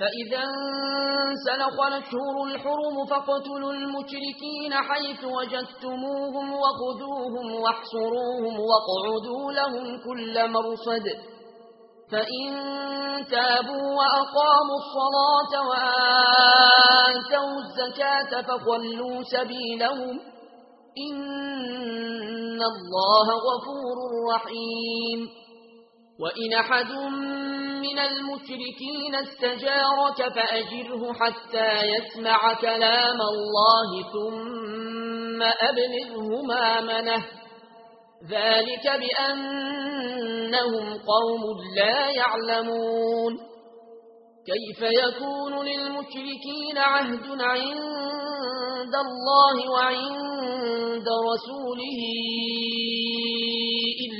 فإذا سلخ الشهر الحرم فاقتلوا المشركين حيث وجدتموهم وخذوهم واحصروهم واقعدوا لهم كل مرصد. فإن تابوا وأقاموا الصلاة وآتوا الزكاة فخلوا سبيلهم إن الله غفور رحيم. وإن أحد من المشركين استجارك فأجره حتى يسمع كلام الله ثم أبلغه مامنه ذلك بأنهم قوم لا يعلمون. كيف يكون للمشركين عهد عند الله وعند رسوله؟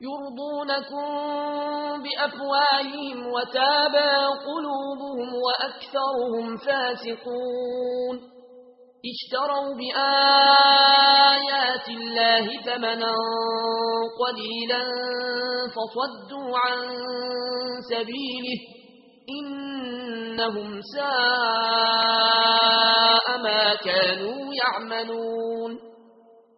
يرضونكم بأفواههم وتابا قلوبهم وأكثرهم فاسقون. اشتروا بآيات الله ثمنا قليلا فصدوا عن سبيله إنهم ساء ما كانوا يعملون.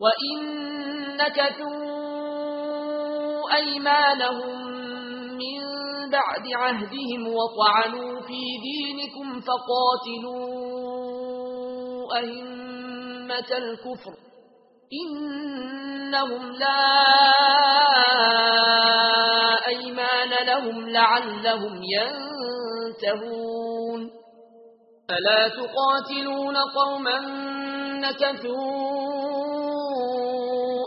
وَإِن نَكَثُوا أَيْمَانَهُمْ مِنْ بَعْدِ عَهْدِهِمْ وَطَعَنُوا فِي دِينِكُمْ فَقَاتِلُوا أَئِمَّةَ الْكُفْرِ إِنَّهُمْ لَا أَيْمَانَ لَهُمْ لَعَلَّهُمْ يَنْتَهُونَ أَلَا تُقَاتِلُونَ قَوْمًا نَكَثُوا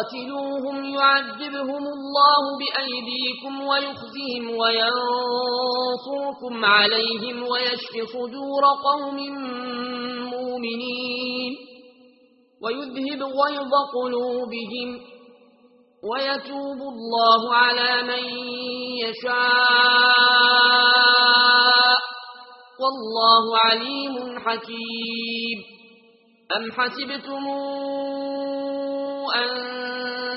قاتلوهم يعذبهم الله بأيديكم ويخزيهم وينصركم عليهم ويشف صدور قوم مؤمنين. ويذهب غيظ قلوبهم ويتوب الله على من يشاء. والله عليم حكيم. أم حسبتمون أن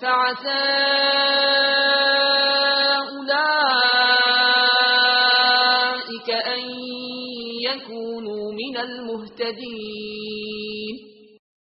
فعسى أولئك أن يكونوا من المهتدين